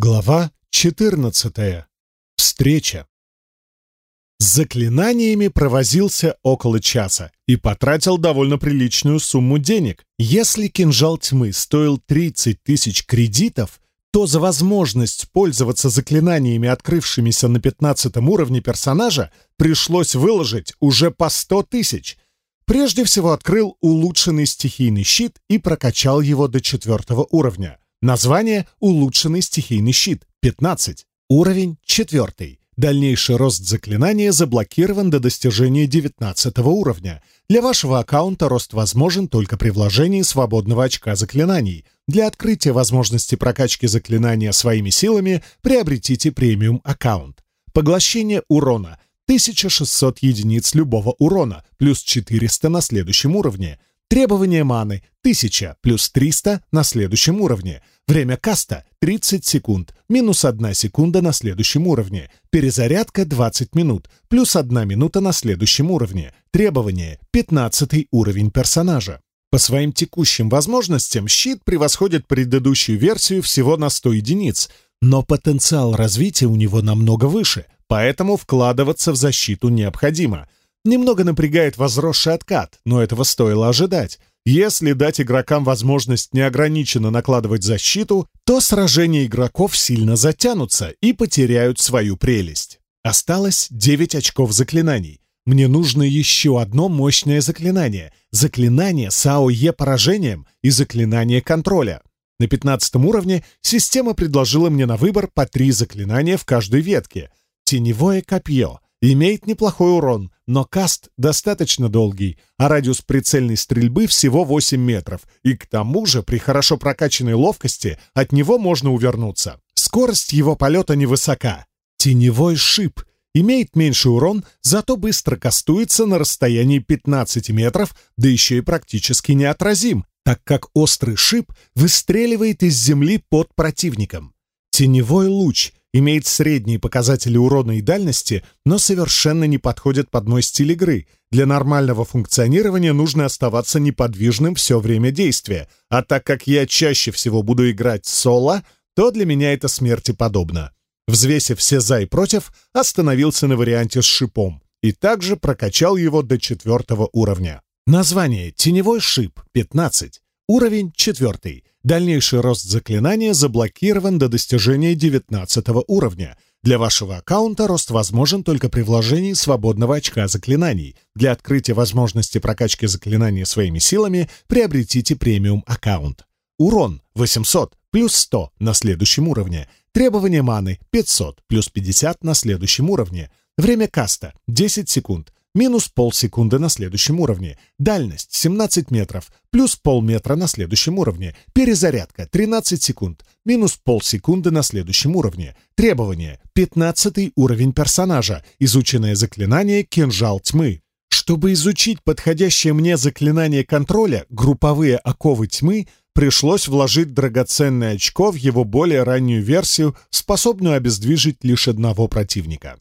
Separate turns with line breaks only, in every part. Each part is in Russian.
Глава 14. Встреча. С заклинаниями провозился около часа и потратил довольно приличную сумму денег. Если кинжал тьмы стоил 30 тысяч кредитов, то за возможность пользоваться заклинаниями, открывшимися на 15 уровне персонажа, пришлось выложить уже по 100 тысяч. Прежде всего открыл улучшенный стихийный щит и прокачал его до 4 уровня. Название «Улучшенный стихийный щит» 15. Уровень 4. Дальнейший рост заклинания заблокирован до достижения 19 уровня. Для вашего аккаунта рост возможен только при вложении свободного очка заклинаний. Для открытия возможности прокачки заклинания своими силами приобретите премиум аккаунт. Поглощение урона 1600 единиц любого урона, плюс 400 на следующем уровне. Требование маны — 1000 плюс 300 на следующем уровне. Время каста — 30 секунд, минус 1 секунда на следующем уровне. Перезарядка — 20 минут, плюс 1 минута на следующем уровне. Требование — 15 уровень персонажа. По своим текущим возможностям щит превосходит предыдущую версию всего на 100 единиц, но потенциал развития у него намного выше, поэтому вкладываться в защиту необходимо — Немного напрягает возросший откат, но этого стоило ожидать. Если дать игрокам возможность неограниченно накладывать защиту, то сражения игроков сильно затянутся и потеряют свою прелесть. Осталось 9 очков заклинаний. Мне нужно еще одно мощное заклинание. Заклинание с АОЕ поражением и заклинание контроля. На 15 уровне система предложила мне на выбор по три заклинания в каждой ветке. Теневое копье, Имеет неплохой урон, но каст достаточно долгий, а радиус прицельной стрельбы всего 8 метров, и к тому же при хорошо прокачанной ловкости от него можно увернуться. Скорость его полета невысока. Теневой шип имеет меньший урон, зато быстро кастуется на расстоянии 15 метров, да еще и практически неотразим, так как острый шип выстреливает из земли под противником. Теневой луч — имеет средние показатели урона и дальности, но совершенно не подходит под мой стиль игры. Для нормального функционирования нужно оставаться неподвижным все время действия, а так как я чаще всего буду играть соло, то для меня это смерти подобно. Взвесив все «за» и «против», остановился на варианте с шипом и также прокачал его до четвертого уровня. Название «Теневой шип» 15. Уровень четвертый. Дальнейший рост заклинания заблокирован до достижения 19 уровня. Для вашего аккаунта рост возможен только при вложении свободного очка заклинаний. Для открытия возможности прокачки заклинания своими силами приобретите премиум аккаунт. Урон 800 плюс 100 на следующем уровне. Требование маны 500 плюс 50 на следующем уровне. Время каста 10 секунд минус полсекунды на следующем уровне, дальность 17 метров, плюс полметра на следующем уровне, перезарядка 13 секунд, минус полсекунды на следующем уровне, требование 15 уровень персонажа, изученное заклинание «Кинжал тьмы». Чтобы изучить подходящее мне заклинание контроля «Групповые оковы тьмы», пришлось вложить драгоценное очко в его более раннюю версию, способную обездвижить лишь одного противника.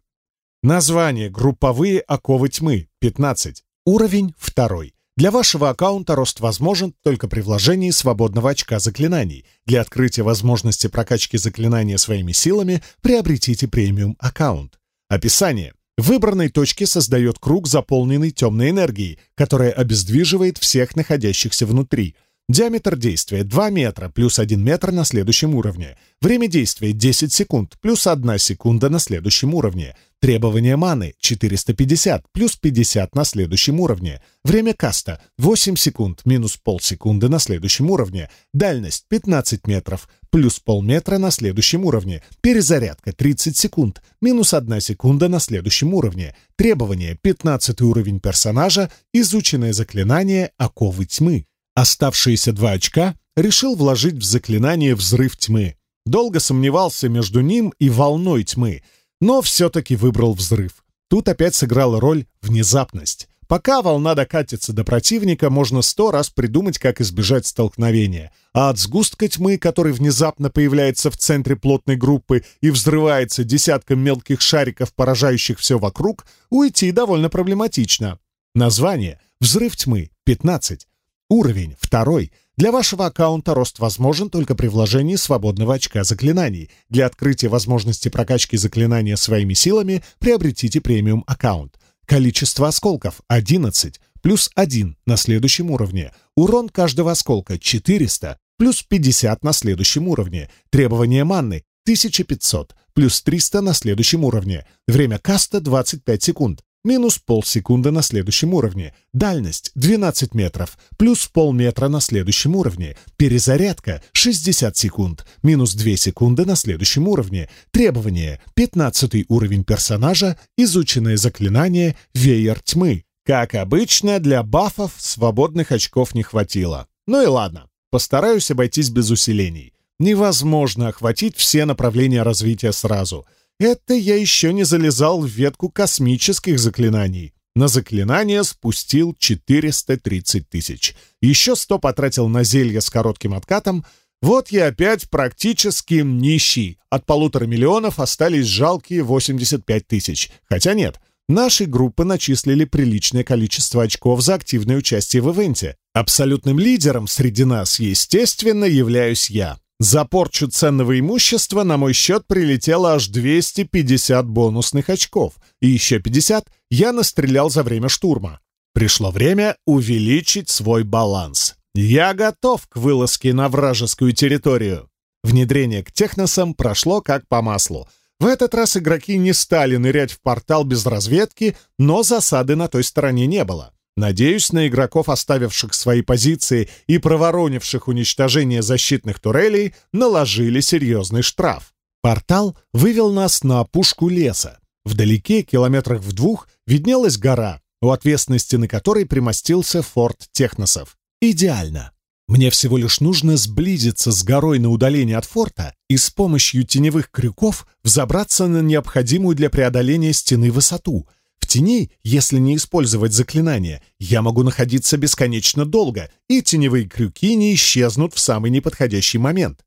Название групповые оковы тьмы, 15. Уровень 2. Для вашего аккаунта рост возможен только при вложении свободного очка заклинаний. Для открытия возможности прокачки заклинания своими силами приобретите премиум аккаунт. Описание. В выбранной точке создает круг, заполненный темной энергией, которая обездвиживает всех находящихся внутри – Диаметр действия 2 метра плюс 1 метр на следующем уровне. Время действия 10 секунд плюс 1 секунда на следующем уровне. Требование маны 450 плюс 50 на следующем уровне. Время каста 8 секунд минус полсекунды на следующем уровне. Дальность 15 метров плюс полметра на следующем уровне. Перезарядка 30 секунд минус 1 секунда на следующем уровне. Требование 15 уровень персонажа. Изученное заклинание «Оковы тьмы». оставшиеся два очка, решил вложить в заклинание «Взрыв тьмы». Долго сомневался между ним и волной тьмы, но все-таки выбрал взрыв. Тут опять сыграла роль внезапность. Пока волна докатится до противника, можно сто раз придумать, как избежать столкновения. А от сгустка тьмы, который внезапно появляется в центре плотной группы и взрывается десятком мелких шариков, поражающих все вокруг, уйти довольно проблематично. Название «Взрыв тьмы» — 15 уровень второй. Для вашего аккаунта рост возможен только при вложении свободного очка заклинаний. Для открытия возможности прокачки заклинания своими силами приобретите премиум-аккаунт. Количество осколков – 11, плюс 1 на следующем уровне. Урон каждого осколка – 400, плюс 50 на следующем уровне. Требование манны – 1500, плюс 300 на следующем уровне. Время каста – 25 секунд минус полсекунды на следующем уровне, дальность 12 метров, плюс полметра на следующем уровне, перезарядка 60 секунд, минус 2 секунды на следующем уровне, требование 15 уровень персонажа, изученное заклинание «Веер тьмы». Как обычно, для бафов свободных очков не хватило. Ну и ладно, постараюсь обойтись без усилений. Невозможно охватить все направления развития сразу — это я еще не залезал в ветку космических заклинаний. На заклинание спустил 430 тысяч. Еще 100 потратил на зелье с коротким откатом. Вот я опять практически нищий. От полутора миллионов остались жалкие 85 тысяч. Хотя нет, нашей группы начислили приличное количество очков за активное участие в ивенте. Абсолютным лидером среди нас, естественно, являюсь я. За порчу ценного имущества на мой счет прилетело аж 250 бонусных очков, и еще 50 я настрелял за время штурма. Пришло время увеличить свой баланс. Я готов к вылазке на вражескую территорию. Внедрение к техносам прошло как по маслу. В этот раз игроки не стали нырять в портал без разведки, но засады Надеюсь, на игроков, оставивших свои позиции и проворонивших уничтожение защитных турелей, наложили серьезный штраф. Портал вывел нас на опушку леса. Вдалеке, километрах в двух, виднелась гора, у отвесной стены которой примостился форт Техносов. Идеально. Мне всего лишь нужно сблизиться с горой на удаление от форта и с помощью теневых крюков взобраться на необходимую для преодоления стены высоту — в тени, если не использовать заклинания, я могу находиться бесконечно долго, и теневые крюки не исчезнут в самый неподходящий момент.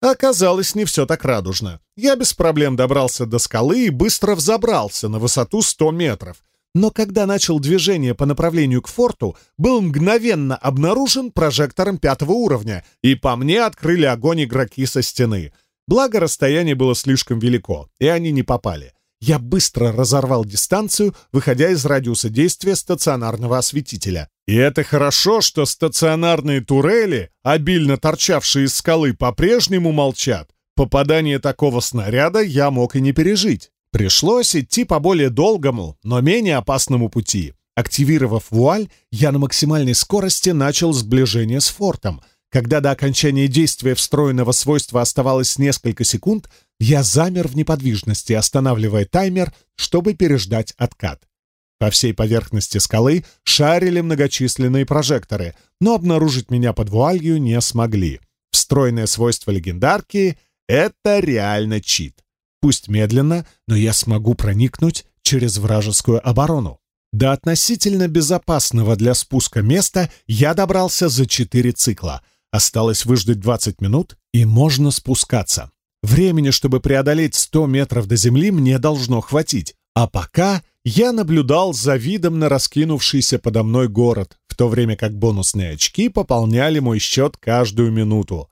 Оказалось, не все так радужно. Я без проблем добрался до скалы и быстро взобрался на высоту 100 метров. Но когда начал движение по направлению к форту, был мгновенно обнаружен прожектором пятого уровня, и по мне открыли огонь игроки со стены. Благо, расстояние было слишком велико, и они не попали. Я быстро разорвал дистанцию, выходя из радиуса действия стационарного осветителя. И это хорошо, что стационарные турели, обильно торчавшие из скалы, по-прежнему молчат. Попадание такого снаряда я мог и не пережить. Пришлось идти по более долгому, но менее опасному пути. Активировав вуаль, я на максимальной скорости начал сближение с фортом — когда до окончания действия встроенного свойства оставалось несколько секунд, я замер в неподвижности, останавливая таймер, чтобы переждать откат. По всей поверхности скалы шарили многочисленные прожекторы, но обнаружить меня под вуалью не смогли. Встроенное свойство легендарки — это реально чит. Пусть медленно, но я смогу проникнуть через вражескую оборону. До относительно безопасного для спуска места я добрался за четыре цикла — Осталось выждать 20 минут, и можно спускаться. Времени, чтобы преодолеть 100 метров до земли, мне должно хватить. А пока я наблюдал за видом на раскинувшийся подо мной город, в то время как бонусные очки пополняли мой счет каждую минуту.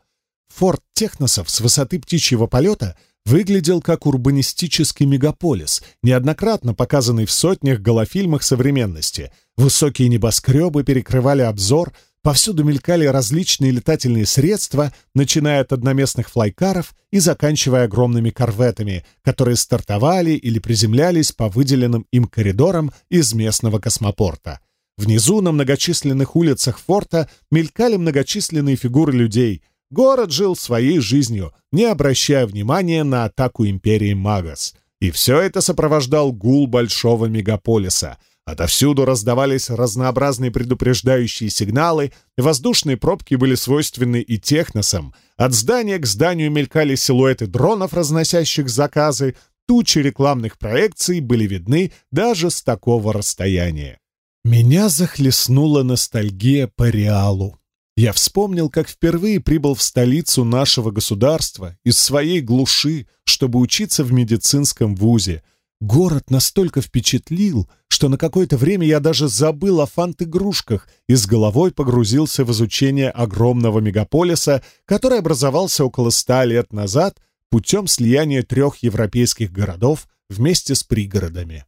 Форт Техносов с высоты птичьего полета выглядел как урбанистический мегаполис, неоднократно показанный в сотнях голофильмах современности. Высокие небоскребы перекрывали обзор, Повсюду мелькали различные летательные средства, начиная от одноместных флайкаров и заканчивая огромными корветами, которые стартовали или приземлялись по выделенным им коридорам из местного космопорта. Внизу на многочисленных улицах форта мелькали многочисленные фигуры людей. Город жил своей жизнью, не обращая внимания на атаку империи Магас. И все это сопровождал гул большого мегаполиса — Отовсюду раздавались разнообразные предупреждающие сигналы, воздушные пробки были свойственны и техносам. От здания к зданию мелькали силуэты дронов, разносящих заказы, тучи рекламных проекций были видны даже с такого расстояния. Меня захлестнула ностальгия по Реалу. Я вспомнил, как впервые прибыл в столицу нашего государства из своей глуши, чтобы учиться в медицинском вузе — Город настолько впечатлил, что на какое-то время я даже забыл о фант-игрушках и с головой погрузился в изучение огромного мегаполиса, который образовался около ста лет назад путем слияния трех европейских городов вместе с пригородами.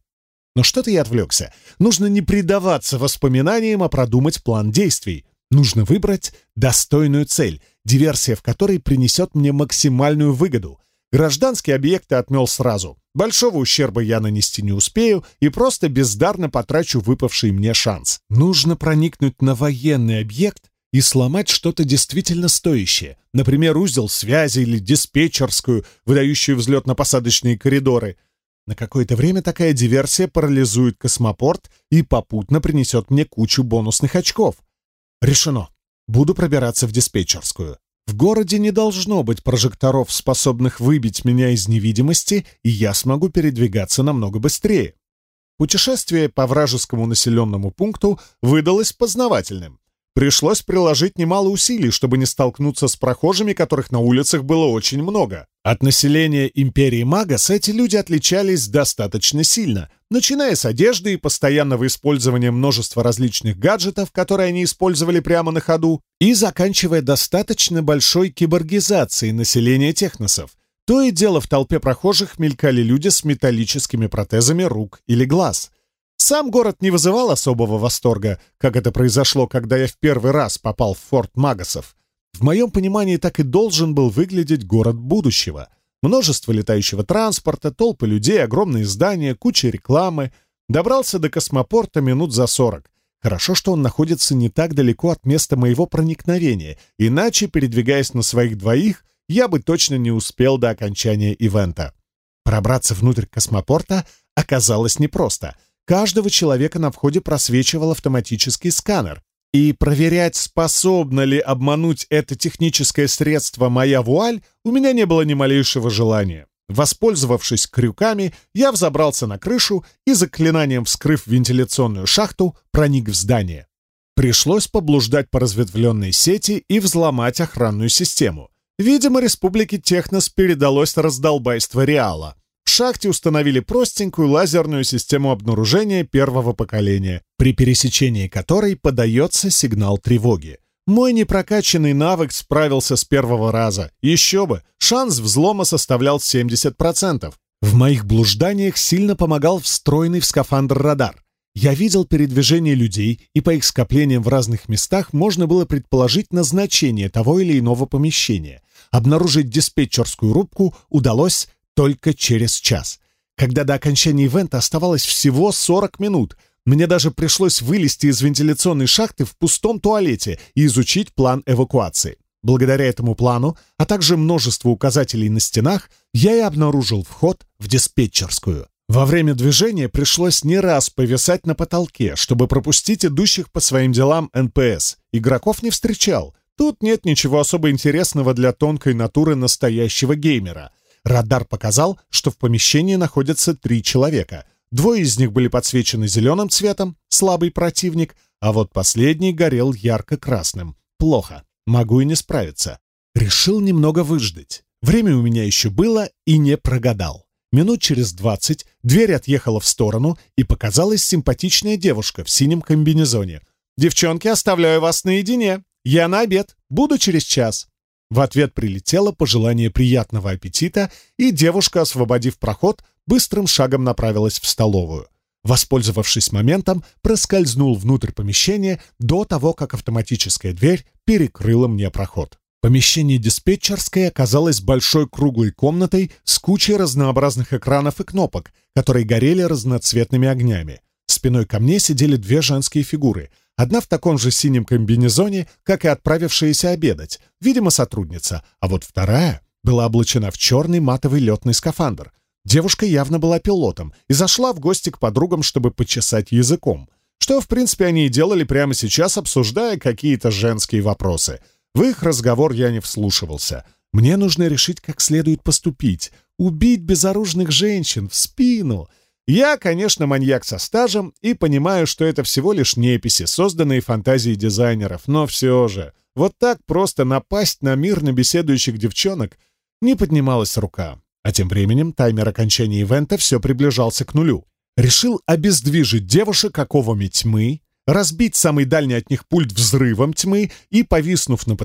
Но что-то я отвлекся. Нужно не предаваться воспоминаниям, а продумать план действий. Нужно выбрать достойную цель, диверсия в которой принесет мне максимальную выгоду. Гражданские объекты отмел сразу. Большого ущерба я нанести не успею и просто бездарно потрачу выпавший мне шанс. Нужно проникнуть на военный объект и сломать что-то действительно стоящее, например, узел связи или диспетчерскую, выдающую взлетно-посадочные коридоры. На какое-то время такая диверсия парализует космопорт и попутно принесет мне кучу бонусных очков. Решено. Буду пробираться в диспетчерскую. В городе не должно быть прожекторов, способных выбить меня из невидимости, и я смогу передвигаться намного быстрее. Путешествие по вражескому населенному пункту выдалось познавательным. Пришлось приложить немало усилий, чтобы не столкнуться с прохожими, которых на улицах было очень много. От населения империи Магас эти люди отличались достаточно сильно, начиная с одежды и постоянного использования множества различных гаджетов, которые они использовали прямо на ходу, и заканчивая достаточно большой киборгизацией населения техносов. То и дело в толпе прохожих мелькали люди с металлическими протезами рук или глаз — сам город не вызывал особого восторга, как это произошло, когда я в первый раз попал в форт Магасов. В моем понимании так и должен был выглядеть город будущего. Множество летающего транспорта, толпы людей, огромные здания, куча рекламы. Добрался до космопорта минут за сорок. Хорошо, что он находится не так далеко от места моего проникновения, иначе, передвигаясь на своих двоих, я бы точно не успел до окончания ивента. Пробраться внутрь космопорта оказалось непросто — каждого человека на входе просвечивал автоматический сканер. И проверять, способно ли обмануть это техническое средство моя вуаль, у меня не было ни малейшего желания. Воспользовавшись крюками, я взобрался на крышу и, заклинанием вскрыв вентиляционную шахту, проник в здание. Пришлось поблуждать по разветвленной сети и взломать охранную систему. Видимо, республике Технос передалось раздолбайство Реала. шахте установили простенькую лазерную систему обнаружения первого поколения, при пересечении которой подается сигнал тревоги. Мой непрокачанный навык справился с первого раза. Еще бы, шанс взлома составлял 70%. В моих блужданиях сильно помогал встроенный в скафандр радар. Я видел передвижение людей, и по их скоплениям в разных местах можно было предположить назначение того или иного помещения. Обнаружить диспетчерскую рубку удалось только через час. Когда до окончания ивента оставалось всего 40 минут, мне даже пришлось вылезти из вентиляционной шахты в пустом туалете и изучить план эвакуации. Благодаря этому плану, а также множеству указателей на стенах, я и обнаружил вход в диспетчерскую. Во время движения пришлось не раз повисать на потолке, чтобы пропустить идущих по своим делам НПС. Игроков не встречал. Тут нет ничего особо интересного для тонкой натуры настоящего геймера. Радар показал, что в помещении находятся три человека. Двое из них были подсвечены зеленым цветом, слабый противник, а вот последний горел ярко-красным. Плохо, могу и не справиться. Решил немного выждать. Время у меня еще было и не прогадал. Минут через двадцать дверь отъехала в сторону, и показалась симпатичная девушка в синем комбинезоне. «Девчонки, оставляю вас наедине. Я на обед. Буду через час». В ответ прилетело пожелание приятного аппетита, и девушка, освободив проход, быстрым шагом направилась в столовую. Воспользовавшись моментом, проскользнул внутрь помещения до того, как автоматическая дверь перекрыла мне проход. Помещение диспетчерской оказалось большой круглой комнатой с кучей разнообразных экранов и кнопок, которые горели разноцветными огнями. Спиной ко мне сидели две женские фигуры — Одна в таком же синем комбинезоне, как и отправившаяся обедать, видимо, сотрудница, а вот вторая была облачена в черный матовый летный скафандр. Девушка явно была пилотом и зашла в гости к подругам, чтобы почесать языком. Что, в принципе, они и делали прямо сейчас, обсуждая какие-то женские вопросы. В их разговор я не вслушивался. Мне нужно решить, как следует поступить. Убить безоружных женщин в спину — я, конечно, маньяк со стажем и понимаю, что это всего лишь неписи, созданные фантазией дизайнеров, но все же, вот так просто напасть на мирно беседующих девчонок не поднималась рука. А тем временем таймер окончания ивента все приближался к нулю. Решил обездвижить девушек оковами тьмы, разбить самый дальний от них пульт взрывом тьмы и, повиснув на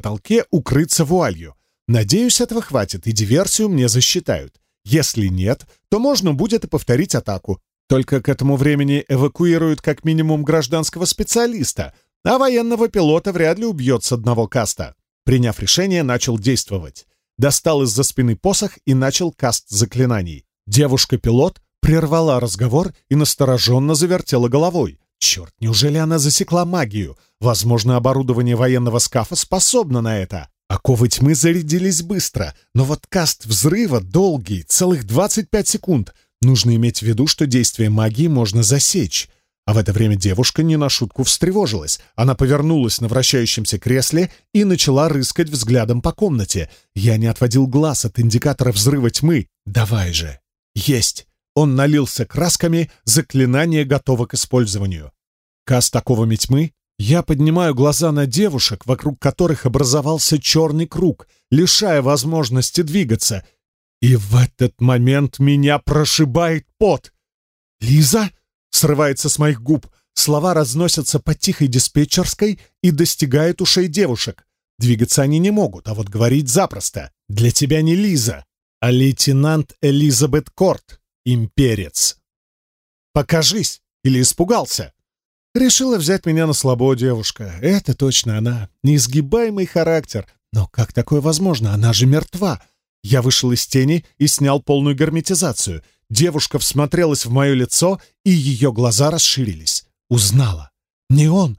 потолке, укрыться вуалью. Надеюсь, этого хватит, и диверсию мне засчитают. Если нет, то можно будет и повторить атаку. Только к этому времени эвакуируют как минимум гражданского специалиста, а военного пилота вряд ли убьет с одного каста. Приняв решение, начал действовать. Достал из-за спины посох и начал каст заклинаний. Девушка-пилот прервала разговор и настороженно завертела головой. Черт, неужели она засекла магию? Возможно, оборудование военного скафа способно на это. Оковы тьмы зарядились быстро, но вот каст взрыва долгий, целых 25 секунд. Нужно иметь в виду, что действие магии можно засечь. А в это время девушка не на шутку встревожилась. Она повернулась на вращающемся кресле и начала рыскать взглядом по комнате. Я не отводил глаз от индикатора взрыва тьмы. «Давай же!» «Есть!» Он налился красками, заклинание готово к использованию. Каст оковами тьмы я поднимаю глаза на девушек, вокруг которых образовался черный круг, лишая возможности двигаться. И в этот момент меня прошибает пот. «Лиза?» — срывается с моих губ. Слова разносятся по тихой диспетчерской и достигают ушей девушек. Двигаться они не могут, а вот говорить запросто. «Для тебя не Лиза, а лейтенант Элизабет Корт, имперец». «Покажись!» или испугался? Решила взять меня на слабо девушка. Это точно она. Неизгибаемый характер. Но как такое возможно? Она же мертва. Я вышел из тени и снял полную герметизацию. Девушка всмотрелась в мое лицо, и ее глаза расширились. Узнала. Не он.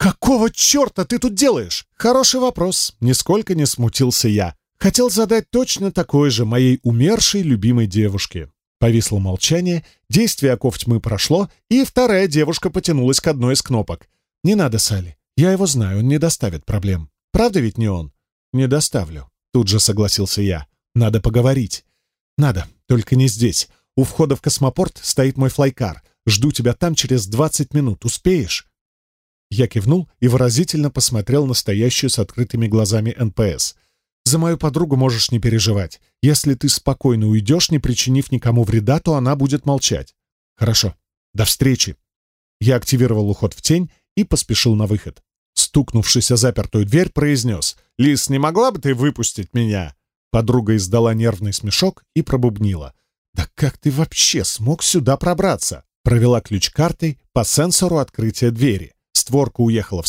«Какого черта ты тут делаешь?» Хороший вопрос. Нисколько не смутился я. Хотел задать точно такой же моей умершей любимой девушке. Повисло молчание. Действие оков тьмы прошло, и вторая девушка потянулась к одной из кнопок. «Не надо, Салли. Я его знаю, он не доставит проблем. Правда ведь не он?» «Не доставлю», — тут же согласился я. «Надо поговорить». «Надо, только не здесь. У входа в космопорт стоит мой флайкар. Жду тебя там через двадцать минут. Успеешь?» Я кивнул и выразительно посмотрел на стоящую с открытыми глазами НПС — за мою подругу можешь не переживать. Если ты спокойно уйдешь, не причинив никому вреда, то она будет молчать. Хорошо. До встречи. Я активировал уход в тень и поспешил на выход. Стукнувшись о запертую дверь, произнес. «Лис, не могла бы ты выпустить меня?» Подруга издала нервный смешок и пробубнила. «Да как ты вообще смог сюда пробраться?» Провела ключ картой по сенсору открытия двери. Створка уехала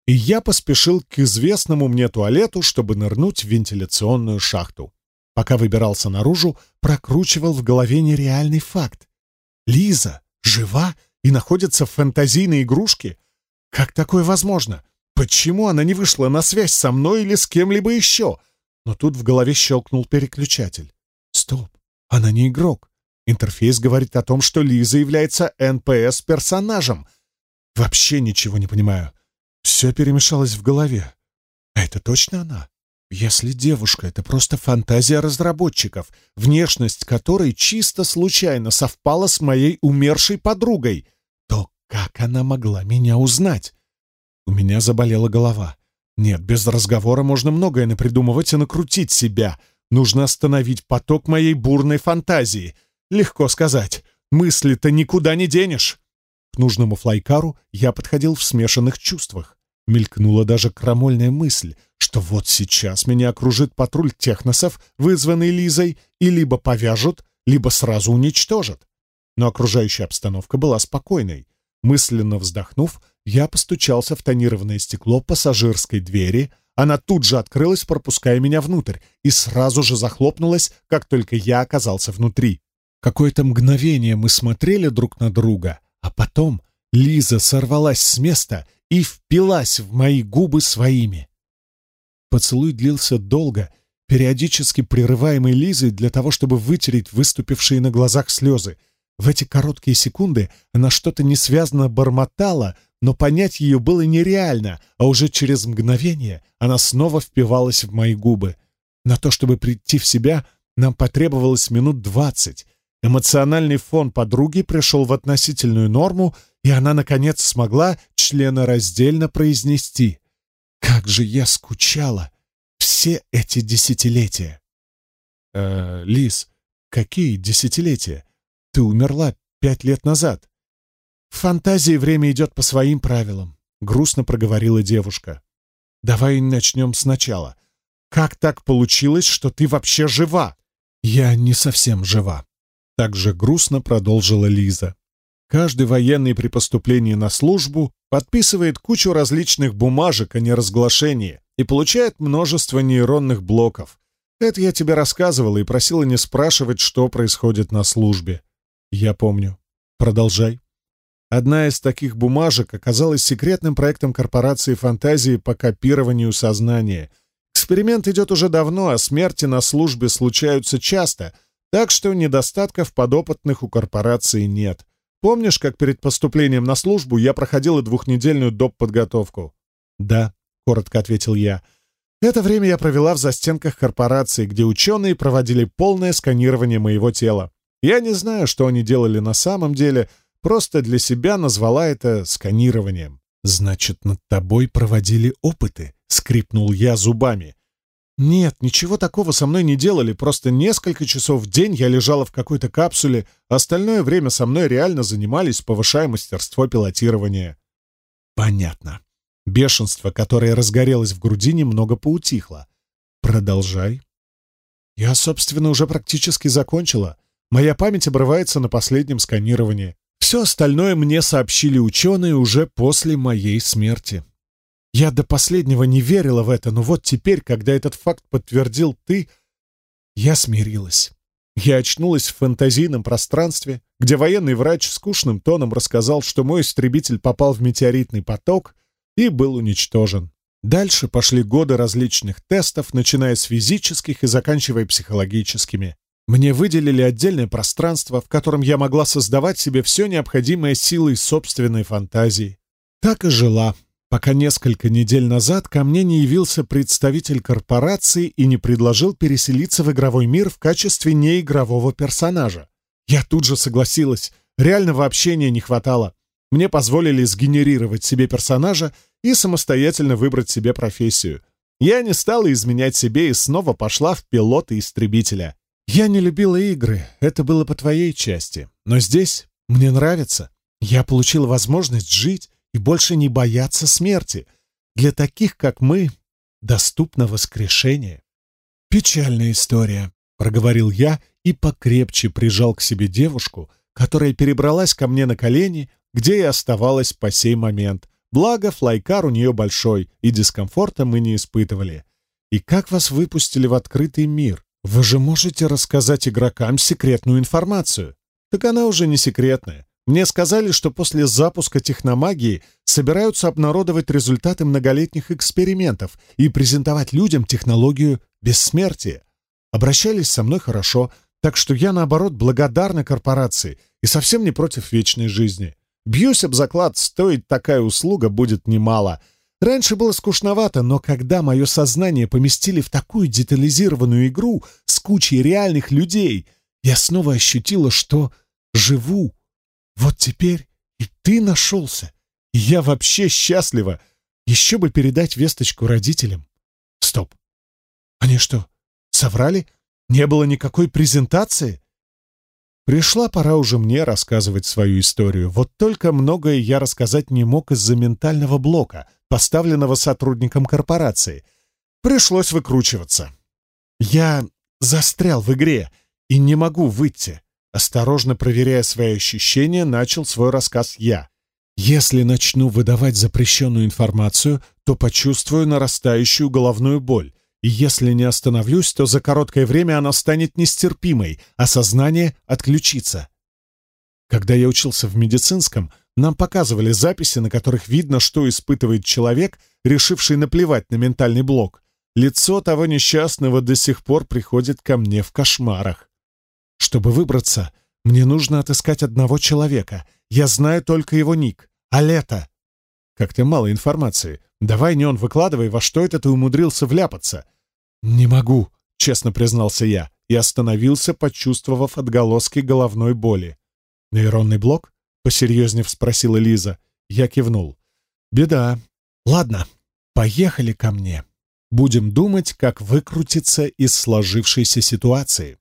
в сторону, освобождая проход, и я поспешил к известному мне туалету, чтобы нырнуть в вентиляционную шахту. Пока выбирался наружу, прокручивал в голове нереальный факт. Лиза жива и находится в фантазийной игрушке? Как такое возможно? Почему она не вышла на связь со мной или с кем-либо еще? Но тут в голове щелкнул переключатель. Стоп, она не игрок. Интерфейс говорит о том, что Лиза является НПС-персонажем. Вообще ничего не понимаю. Все перемешалось в голове. А это точно она? Если девушка, это просто фантазия разработчиков, внешность которой чисто случайно совпала с моей умершей подругой, то как она могла меня узнать? У меня заболела голова. Нет, без разговора можно многое напридумывать и накрутить себя. Нужно остановить поток моей бурной фантазии. Легко сказать. Мысли-то никуда не денешь. К нужному флайкару я подходил в смешанных чувствах. Мелькнула даже крамольная мысль, что вот сейчас меня окружит патруль техносов, вызванный Лизой, и либо повяжут, либо сразу уничтожат. Но окружающая обстановка была спокойной. Мысленно вздохнув, я постучался в тонированное стекло пассажирской двери, она тут же открылась, пропуская меня внутрь, и сразу же захлопнулась, как только я оказался внутри. Какое-то мгновение мы смотрели друг на друга, а потом Лиза сорвалась с места и впилась в мои губы своими. Поцелуй длился долго, периодически прерываемый Лизой для того, чтобы вытереть выступившие на глазах слезы. В эти короткие секунды она что-то несвязно бормотала, но понять ее было нереально, а уже через мгновение она снова впивалась в мои губы. На то, чтобы прийти в себя, нам потребовалось минут двадцать. Эмоциональный фон подруги пришел в относительную норму, и она, наконец, смогла членораздельно произнести «Как же я скучала все эти десятилетия!» Э, Лис, какие десятилетия? Ты умерла пять лет назад. В фантазии время идет по своим правилам, грустно проговорила девушка. Давай начнем сначала. Как так получилось, что ты вообще жива? Я не совсем жива. Так также грустно продолжила Лиза. Каждый военный при поступлении на службу подписывает кучу различных бумажек о неразглашении и получает множество нейронных блоков. Это я тебе рассказывала и просила не спрашивать, что происходит на службе. Я помню. Продолжай. Одна из таких бумажек оказалась секретным проектом корпорации фантазии по копированию сознания. Эксперимент идет уже давно, а смерти на службе случаются часто — так что недостатков подопытных у корпорации нет. Помнишь, как перед поступлением на службу я проходила двухнедельную доп. подготовку? «Да», — коротко ответил я. «Это время я провела в застенках корпорации, где ученые проводили полное сканирование моего тела. Я не знаю, что они делали на самом деле, просто для себя назвала это сканированием». «Значит, над тобой проводили опыты?» — скрипнул я зубами. «Нет, ничего такого со мной не делали, просто несколько часов в день я лежала в какой-то капсуле, остальное время со мной реально занимались, повышая мастерство пилотирования». «Понятно». Бешенство, которое разгорелось в груди, немного поутихло. «Продолжай». «Я, собственно, уже практически закончила. Моя память обрывается на последнем сканировании. Все остальное мне сообщили ученые уже после моей смерти». Я до последнего не верила в это, но вот теперь, когда этот факт подтвердил ты, я смирилась. Я очнулась в фантазийном пространстве, где военный врач скучным тоном рассказал, что мой истребитель попал в метеоритный поток и был уничтожен. Дальше пошли годы различных тестов, начиная с физических и заканчивая психологическими. Мне выделили отдельное пространство, в котором я могла создавать себе все необходимое силой собственной фантазии. Так и жила, пока несколько недель назад ко мне не явился представитель корпорации и не предложил переселиться в игровой мир в качестве неигрового персонажа. Я тут же согласилась, реального общения не хватало. Мне позволили сгенерировать себе персонажа и самостоятельно выбрать себе профессию. Я не стала изменять себе и снова пошла в пилоты истребителя. Я не любила игры, это было по твоей части. Но здесь мне нравится. Я получила возможность жить, и И больше не бояться смерти. Для таких, как мы, доступно воскрешение. «Печальная история», — проговорил я и покрепче прижал к себе девушку, которая перебралась ко мне на колени, где и оставалась по сей момент. Благо, флайкар у нее большой, и дискомфорта мы не испытывали. И как вас выпустили в открытый мир? Вы же можете рассказать игрокам секретную информацию. Так она уже не секретная. Мне сказали, что после запуска техномагии собираются обнародовать результаты многолетних экспериментов и презентовать людям технологию бессмертия. Обращались со мной хорошо, так что я, наоборот, благодарна корпорации и совсем не против вечной жизни. Бьюсь об заклад, стоит такая услуга будет немало. Раньше было скучновато, но когда мое сознание поместили в такую детализированную игру с кучей реальных людей, я снова ощутила, что живу. вот теперь и ты нашелся, и я вообще счастлива. Еще бы передать весточку родителям. Стоп. Они что, соврали? Не было никакой презентации? Пришла пора уже мне рассказывать свою историю. Вот только многое я рассказать не мог из-за ментального блока, поставленного сотрудником корпорации. Пришлось выкручиваться. Я застрял в игре и не могу выйти. осторожно проверяя свои ощущения, начал свой рассказ я. «Если начну выдавать запрещенную информацию, то почувствую нарастающую головную боль. И если не остановлюсь, то за короткое время она станет нестерпимой, а сознание отключится». Когда я учился в медицинском, нам показывали записи, на которых видно, что испытывает человек, решивший наплевать на ментальный блок. Лицо того несчастного до сих пор приходит ко мне в кошмарах чтобы выбраться, мне нужно отыскать одного человека. Я знаю только его ник. Алета. Как-то мало информации. Давай, не он выкладывай, во что это ты умудрился вляпаться. Не могу, честно признался я и остановился, почувствовав отголоски головной боли. «Нейронный блок?» — посерьезнее спросила Лиза. Я кивнул. «Беда. Ладно, поехали ко мне. Будем думать, как выкрутиться из сложившейся ситуации».